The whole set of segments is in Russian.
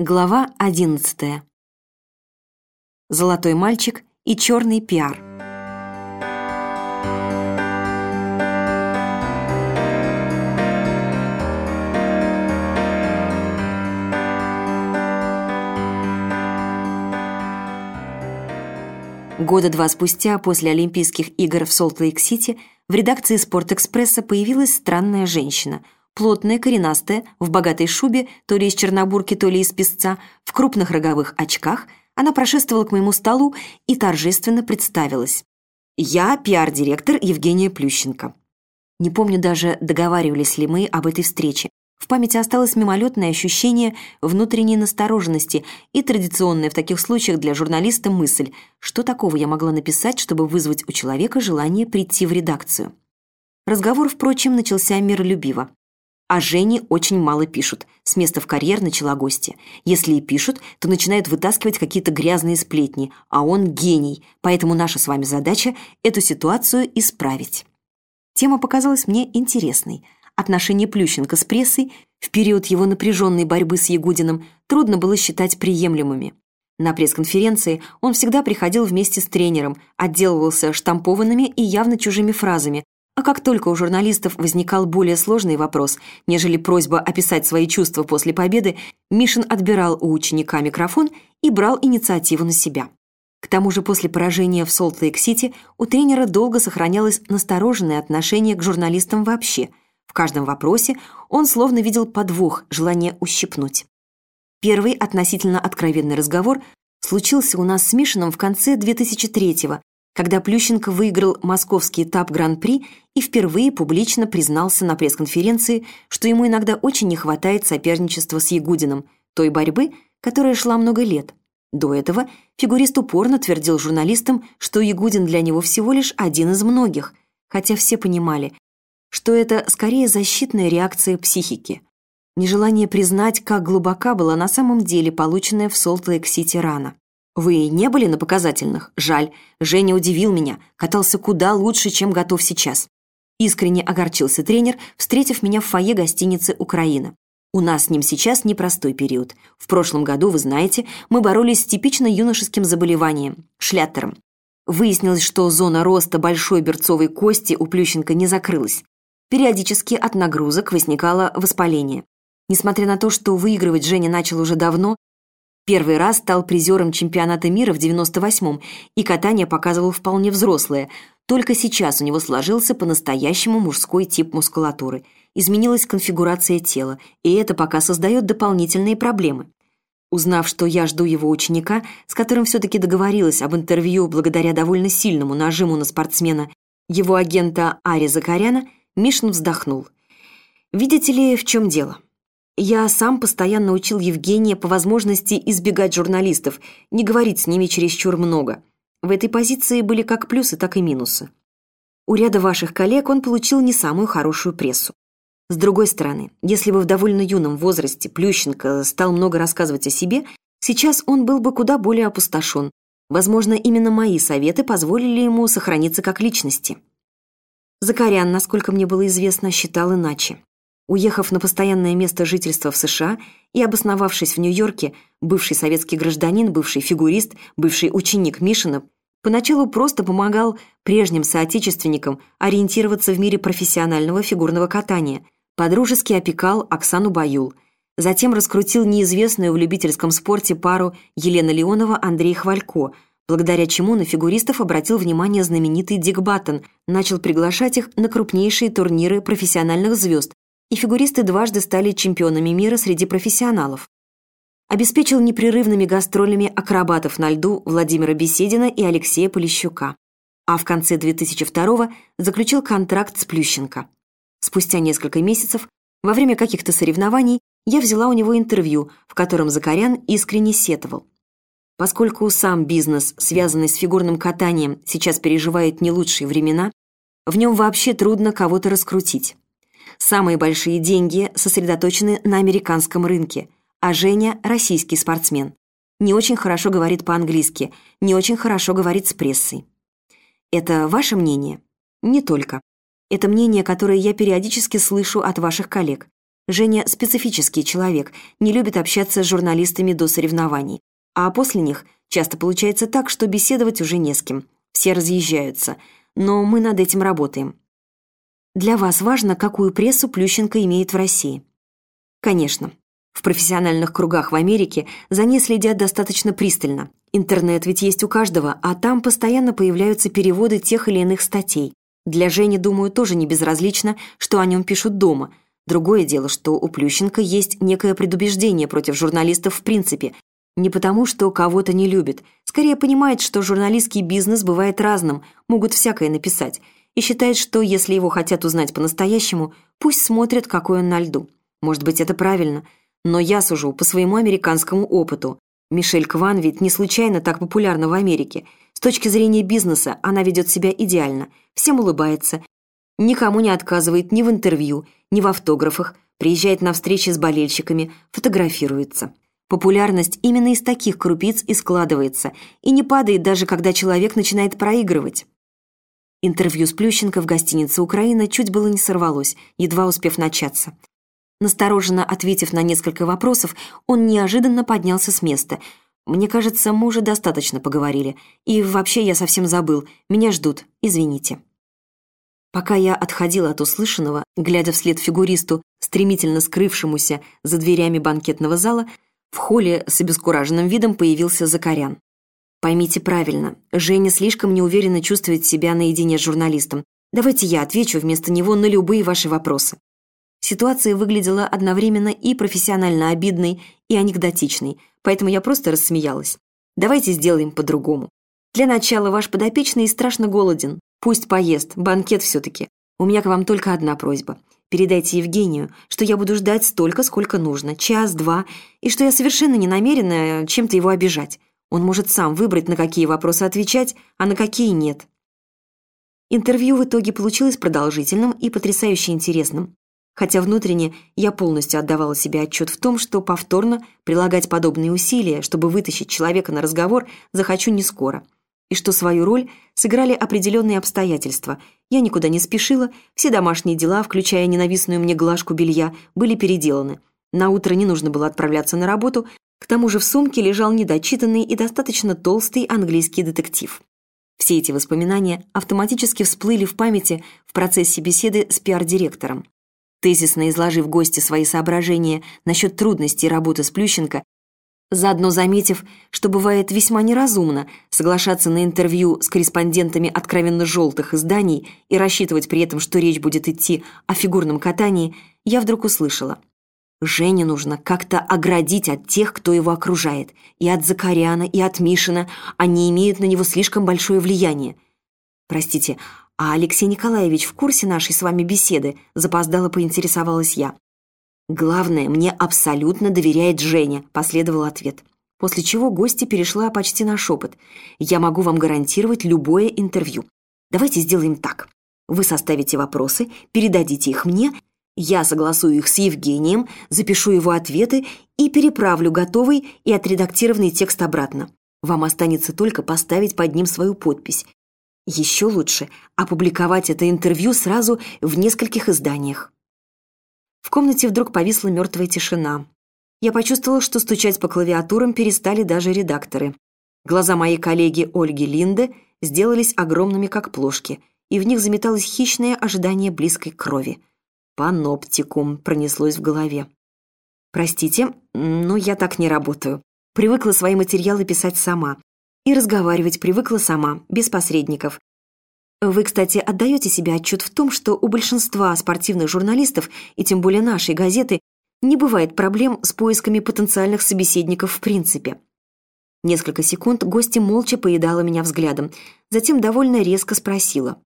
Глава 11. Золотой мальчик и черный пиар. Года два спустя, после Олимпийских игр в Солт-Лейк-Сити, в редакции «Спортэкспресса» появилась странная женщина – плотная, коренастая, в богатой шубе, то ли из чернобурки, то ли из песца, в крупных роговых очках, она прошествовала к моему столу и торжественно представилась. «Я пиар-директор Евгения Плющенко». Не помню даже, договаривались ли мы об этой встрече. В памяти осталось мимолетное ощущение внутренней настороженности и традиционная в таких случаях для журналиста мысль, что такого я могла написать, чтобы вызвать у человека желание прийти в редакцию. Разговор, впрочем, начался миролюбиво. О Жене очень мало пишут. С места в карьер начала гостья. Если и пишут, то начинают вытаскивать какие-то грязные сплетни, а он гений, поэтому наша с вами задача – эту ситуацию исправить. Тема показалась мне интересной. Отношения Плющенко с прессой в период его напряженной борьбы с Ягудиным трудно было считать приемлемыми. На пресс-конференции он всегда приходил вместе с тренером, отделывался штампованными и явно чужими фразами, а как только у журналистов возникал более сложный вопрос, нежели просьба описать свои чувства после победы, Мишин отбирал у ученика микрофон и брал инициативу на себя. К тому же после поражения в Солт-Лейк-Сити у тренера долго сохранялось настороженное отношение к журналистам вообще. В каждом вопросе он словно видел подвох, желание ущипнуть. Первый относительно откровенный разговор случился у нас с Мишиным в конце 2003-го, когда Плющенко выиграл московский этап Гран-при и впервые публично признался на пресс-конференции, что ему иногда очень не хватает соперничества с Ягудиным, той борьбы, которая шла много лет. До этого фигурист упорно твердил журналистам, что Ягудин для него всего лишь один из многих, хотя все понимали, что это скорее защитная реакция психики. Нежелание признать, как глубока была на самом деле полученная в Солт-Лейк-Сити рана. «Вы не были на показательных? Жаль. Женя удивил меня. Катался куда лучше, чем готов сейчас». Искренне огорчился тренер, встретив меня в фойе гостиницы «Украина». У нас с ним сейчас непростой период. В прошлом году, вы знаете, мы боролись с типично юношеским заболеванием – шлятером. Выяснилось, что зона роста большой берцовой кости у Плющенко не закрылась. Периодически от нагрузок возникало воспаление. Несмотря на то, что выигрывать Женя начал уже давно, Первый раз стал призером чемпионата мира в 98-м, и катание показывал вполне взрослое. Только сейчас у него сложился по-настоящему мужской тип мускулатуры. Изменилась конфигурация тела, и это пока создает дополнительные проблемы. Узнав, что я жду его ученика, с которым все-таки договорилась об интервью благодаря довольно сильному нажиму на спортсмена, его агента Ари Закаряна, Мишин вздохнул. «Видите ли, в чем дело?» Я сам постоянно учил Евгения по возможности избегать журналистов, не говорить с ними чересчур много. В этой позиции были как плюсы, так и минусы. У ряда ваших коллег он получил не самую хорошую прессу. С другой стороны, если бы в довольно юном возрасте Плющенко стал много рассказывать о себе, сейчас он был бы куда более опустошен. Возможно, именно мои советы позволили ему сохраниться как личности. Закарян, насколько мне было известно, считал иначе. Уехав на постоянное место жительства в США и обосновавшись в Нью-Йорке, бывший советский гражданин, бывший фигурист, бывший ученик Мишина, поначалу просто помогал прежним соотечественникам ориентироваться в мире профессионального фигурного катания, подружески опекал Оксану Баюл, затем раскрутил неизвестную в любительском спорте пару Елена Леонова-Андрей Хвалько, благодаря чему на фигуристов обратил внимание знаменитый Дик Баттон, начал приглашать их на крупнейшие турниры профессиональных звезд, и фигуристы дважды стали чемпионами мира среди профессионалов. Обеспечил непрерывными гастролями акробатов на льду Владимира Беседина и Алексея Полищука. А в конце 2002 заключил контракт с Плющенко. Спустя несколько месяцев, во время каких-то соревнований, я взяла у него интервью, в котором Закарян искренне сетовал. Поскольку сам бизнес, связанный с фигурным катанием, сейчас переживает не лучшие времена, в нем вообще трудно кого-то раскрутить. Самые большие деньги сосредоточены на американском рынке, а Женя – российский спортсмен. Не очень хорошо говорит по-английски, не очень хорошо говорит с прессой. Это ваше мнение? Не только. Это мнение, которое я периодически слышу от ваших коллег. Женя специфический человек, не любит общаться с журналистами до соревнований. А после них часто получается так, что беседовать уже не с кем. Все разъезжаются. Но мы над этим работаем. Для вас важно, какую прессу Плющенко имеет в России? Конечно. В профессиональных кругах в Америке за ней следят достаточно пристально. Интернет ведь есть у каждого, а там постоянно появляются переводы тех или иных статей. Для Жени, думаю, тоже не безразлично, что о нем пишут дома. Другое дело, что у Плющенко есть некое предубеждение против журналистов в принципе. Не потому, что кого-то не любит. Скорее понимает, что журналистский бизнес бывает разным, могут всякое написать. И считает, что если его хотят узнать по-настоящему, пусть смотрят, какой он на льду. Может быть, это правильно. Но я сужу по своему американскому опыту. Мишель Кван ведь не случайно так популярна в Америке. С точки зрения бизнеса она ведет себя идеально, всем улыбается, никому не отказывает ни в интервью, ни в автографах, приезжает на встречи с болельщиками, фотографируется. Популярность именно из таких крупиц и складывается, и не падает даже, когда человек начинает проигрывать. Интервью с Плющенко в гостинице «Украина» чуть было не сорвалось, едва успев начаться. Настороженно ответив на несколько вопросов, он неожиданно поднялся с места. «Мне кажется, мы уже достаточно поговорили. И вообще я совсем забыл. Меня ждут. Извините». Пока я отходила от услышанного, глядя вслед фигуристу, стремительно скрывшемуся за дверями банкетного зала, в холле с обескураженным видом появился Закарян. «Поймите правильно, Женя слишком неуверенно чувствует себя наедине с журналистом. Давайте я отвечу вместо него на любые ваши вопросы». Ситуация выглядела одновременно и профессионально обидной, и анекдотичной, поэтому я просто рассмеялась. Давайте сделаем по-другому. Для начала ваш подопечный страшно голоден. Пусть поест, банкет все-таки. У меня к вам только одна просьба. Передайте Евгению, что я буду ждать столько, сколько нужно, час, два, и что я совершенно не намерена чем-то его обижать. Он может сам выбрать, на какие вопросы отвечать, а на какие нет. Интервью в итоге получилось продолжительным и потрясающе интересным хотя внутренне я полностью отдавала себе отчет в том, что повторно прилагать подобные усилия, чтобы вытащить человека на разговор, захочу не скоро, и что свою роль сыграли определенные обстоятельства. Я никуда не спешила, все домашние дела, включая ненавистную мне глажку белья, были переделаны. На утро не нужно было отправляться на работу, к тому же в сумке лежал недочитанный и достаточно толстый английский детектив. Все эти воспоминания автоматически всплыли в памяти в процессе беседы с пиар-директором. Тезисно изложив гости свои соображения насчет трудностей работы с Плющенко, заодно заметив, что бывает весьма неразумно соглашаться на интервью с корреспондентами откровенно желтых изданий и рассчитывать при этом, что речь будет идти о фигурном катании, я вдруг услышала. Жене нужно как-то оградить от тех, кто его окружает, и от Закаряна, и от Мишина, они имеют на него слишком большое влияние. Простите, «А Алексей Николаевич в курсе нашей с вами беседы?» – запоздало поинтересовалась я. «Главное, мне абсолютно доверяет Женя», – последовал ответ. После чего гостья перешла почти на шепот. «Я могу вам гарантировать любое интервью. Давайте сделаем так. Вы составите вопросы, передадите их мне, я согласую их с Евгением, запишу его ответы и переправлю готовый и отредактированный текст обратно. Вам останется только поставить под ним свою подпись. Еще лучше опубликовать это интервью сразу в нескольких изданиях. В комнате вдруг повисла мертвая тишина. Я почувствовала, что стучать по клавиатурам перестали даже редакторы. Глаза моей коллеги Ольги Линде сделались огромными, как плошки, и в них заметалось хищное ожидание близкой крови. «Паноптикум» пронеслось в голове. «Простите, но я так не работаю. Привыкла свои материалы писать сама. И разговаривать привыкла сама, без посредников. Вы, кстати, отдаете себе отчет в том, что у большинства спортивных журналистов, и тем более нашей газеты, не бывает проблем с поисками потенциальных собеседников в принципе. Несколько секунд гостья молча поедала меня взглядом, затем довольно резко спросила.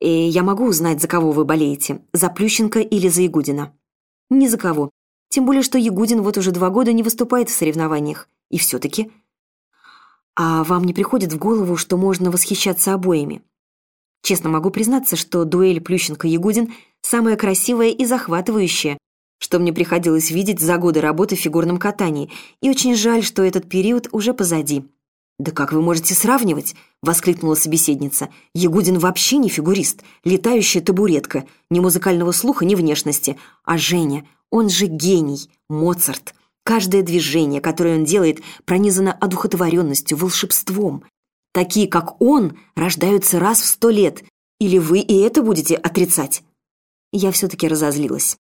«И «Э, я могу узнать, за кого вы болеете? За Плющенко или за Ягудина?» «Ни за кого. Тем более, что Ягудин вот уже два года не выступает в соревнованиях. И все-таки а вам не приходит в голову, что можно восхищаться обоими? Честно могу признаться, что дуэль Плющенко-Ягудин самая красивая и захватывающая, что мне приходилось видеть за годы работы в фигурном катании, и очень жаль, что этот период уже позади. «Да как вы можете сравнивать?» — воскликнула собеседница. «Ягудин вообще не фигурист, летающая табуретка, ни музыкального слуха, ни внешности. А Женя, Он же гений, Моцарт. Каждое движение, которое он делает, пронизано одухотворенностью, волшебством. Такие, как он, рождаются раз в сто лет. Или вы и это будете отрицать? Я все-таки разозлилась.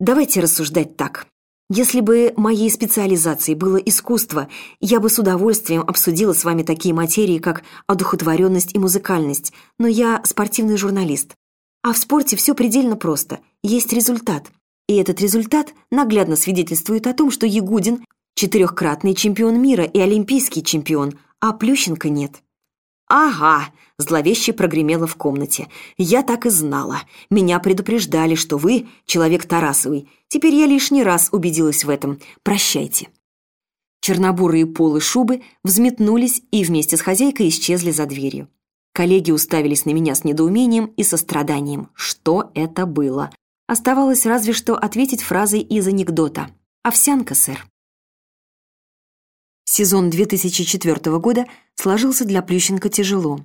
Давайте рассуждать так. Если бы моей специализацией было искусство, я бы с удовольствием обсудила с вами такие материи, как одухотворенность и музыкальность, но я спортивный журналист. А в спорте все предельно просто. Есть результат. И этот результат наглядно свидетельствует о том, что Ягудин – четырехкратный чемпион мира и олимпийский чемпион, а Плющенко нет. «Ага», — зловеще прогремело в комнате. «Я так и знала. Меня предупреждали, что вы — человек Тарасовый. Теперь я лишний раз убедилась в этом. Прощайте». Чернобурые полы шубы взметнулись и вместе с хозяйкой исчезли за дверью. Коллеги уставились на меня с недоумением и состраданием. Что это было? Оставалось разве что ответить фразой из анекдота. «Овсянка, сэр». Сезон 2004 года сложился для Плющенко тяжело.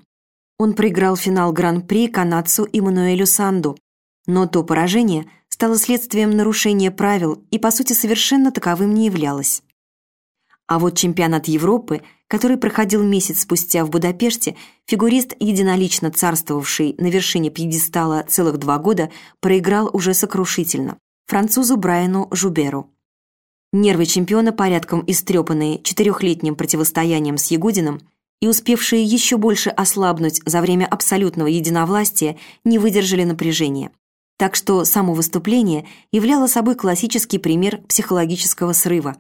Он проиграл финал Гран-при канадцу Эммануэлю Санду, но то поражение стало следствием нарушения правил и, по сути, совершенно таковым не являлось. А вот чемпионат Европы, который проходил месяц спустя в Будапеште, фигурист, единолично царствовавший на вершине пьедестала целых два года, проиграл уже сокрушительно французу Брайану Жуберу. Нервы чемпиона, порядком истрепанные четырехлетним противостоянием с Ягудиным и успевшие еще больше ослабнуть за время абсолютного единовластия, не выдержали напряжения. Так что само выступление являло собой классический пример психологического срыва,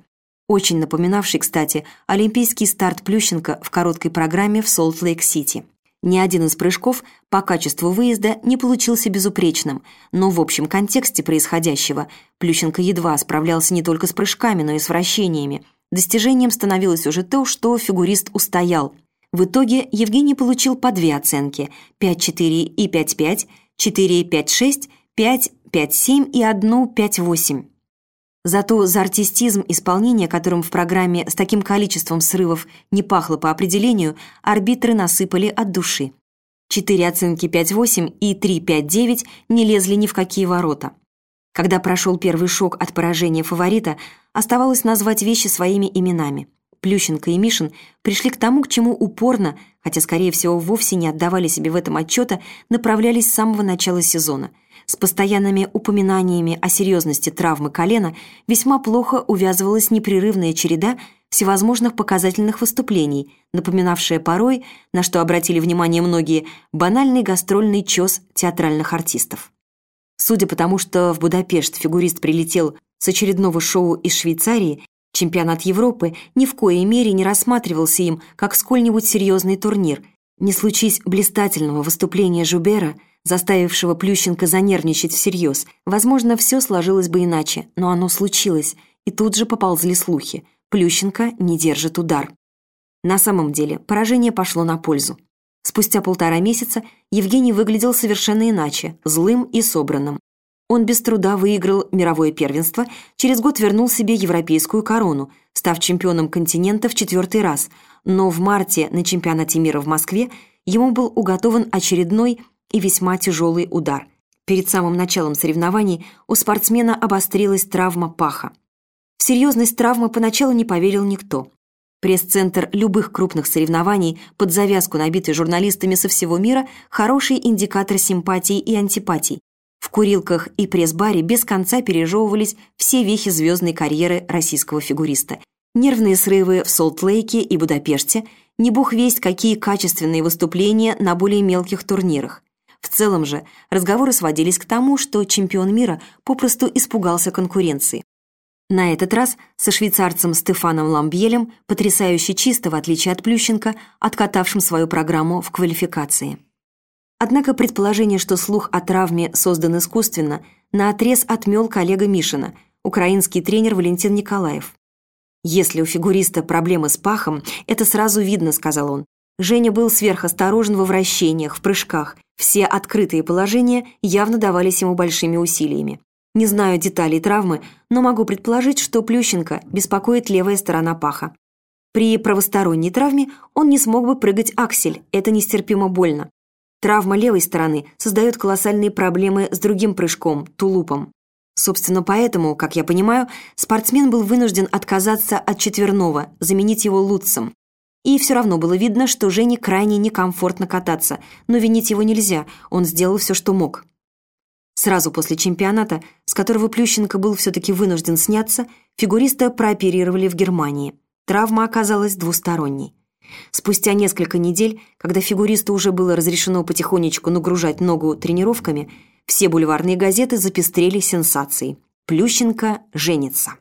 очень напоминавший, кстати, олимпийский старт Плющенко в короткой программе в Солт-Лейк-Сити. Ни один из прыжков по качеству выезда не получился безупречным, но в общем контексте происходящего Плющенко едва справлялся не только с прыжками, но и с вращениями. Достижением становилось уже то, что фигурист устоял. В итоге Евгений получил по две оценки – 5-4 и 5-5, 4-5-6, 5-5-7 и одну 5-8. Зато за артистизм исполнения, которым в программе с таким количеством срывов не пахло по определению, арбитры насыпали от души. Четыре оценки 5-8 и 3-5-9 не лезли ни в какие ворота. Когда прошел первый шок от поражения фаворита, оставалось назвать вещи своими именами. Плющенко и Мишин пришли к тому, к чему упорно, хотя, скорее всего, вовсе не отдавали себе в этом отчета, направлялись с самого начала сезона – с постоянными упоминаниями о серьезности травмы колена весьма плохо увязывалась непрерывная череда всевозможных показательных выступлений, напоминавшая порой, на что обратили внимание многие, банальный гастрольный чес театральных артистов. Судя по тому, что в Будапешт фигурист прилетел с очередного шоу из Швейцарии, чемпионат Европы ни в коей мере не рассматривался им как сколь-нибудь серьезный турнир. Не случись блистательного выступления Жубера – заставившего Плющенко занервничать всерьез. Возможно, все сложилось бы иначе, но оно случилось, и тут же поползли слухи. Плющенко не держит удар. На самом деле, поражение пошло на пользу. Спустя полтора месяца Евгений выглядел совершенно иначе, злым и собранным. Он без труда выиграл мировое первенство, через год вернул себе европейскую корону, став чемпионом континента в четвертый раз, но в марте на чемпионате мира в Москве ему был уготован очередной и весьма тяжелый удар. Перед самым началом соревнований у спортсмена обострилась травма паха. В серьезность травмы поначалу не поверил никто. Пресс-центр любых крупных соревнований, под завязку набитый журналистами со всего мира, хороший индикатор симпатий и антипатий. В курилках и пресс-баре без конца пережевывались все вехи звездной карьеры российского фигуриста. Нервные срывы в Солт-Лейке и Будапеште, не бог весть какие качественные выступления на более мелких турнирах. В целом же разговоры сводились к тому, что чемпион мира попросту испугался конкуренции. На этот раз со швейцарцем Стефаном Ламбьелем потрясающе чисто, в отличие от Плющенко, откатавшим свою программу в квалификации. Однако предположение, что слух о травме создан искусственно, наотрез отмел коллега Мишина, украинский тренер Валентин Николаев. «Если у фигуриста проблемы с пахом, это сразу видно», — сказал он. Женя был сверхосторожен во вращениях, в прыжках. Все открытые положения явно давались ему большими усилиями. Не знаю деталей травмы, но могу предположить, что Плющенко беспокоит левая сторона паха. При правосторонней травме он не смог бы прыгать аксель, это нестерпимо больно. Травма левой стороны создает колоссальные проблемы с другим прыжком, тулупом. Собственно, поэтому, как я понимаю, спортсмен был вынужден отказаться от четверного, заменить его Лутцем. И все равно было видно, что Жене крайне некомфортно кататься, но винить его нельзя, он сделал все, что мог. Сразу после чемпионата, с которого Плющенко был все-таки вынужден сняться, фигуриста прооперировали в Германии. Травма оказалась двусторонней. Спустя несколько недель, когда фигуристу уже было разрешено потихонечку нагружать ногу тренировками, все бульварные газеты запестрели сенсацией. Плющенко женится.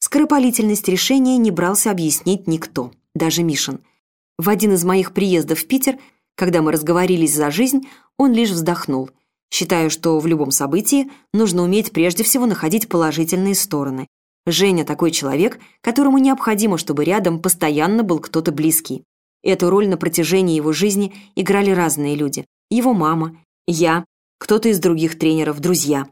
Скоропалительность решения не брался объяснить никто, даже Мишин. В один из моих приездов в Питер, когда мы разговорились за жизнь, он лишь вздохнул. Считаю, что в любом событии нужно уметь прежде всего находить положительные стороны. Женя такой человек, которому необходимо, чтобы рядом постоянно был кто-то близкий. Эту роль на протяжении его жизни играли разные люди. Его мама, я, кто-то из других тренеров, друзья.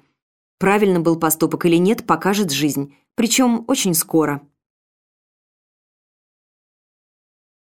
Правильно был поступок или нет, покажет жизнь, причем очень скоро.